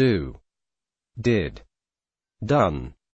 do, did, done.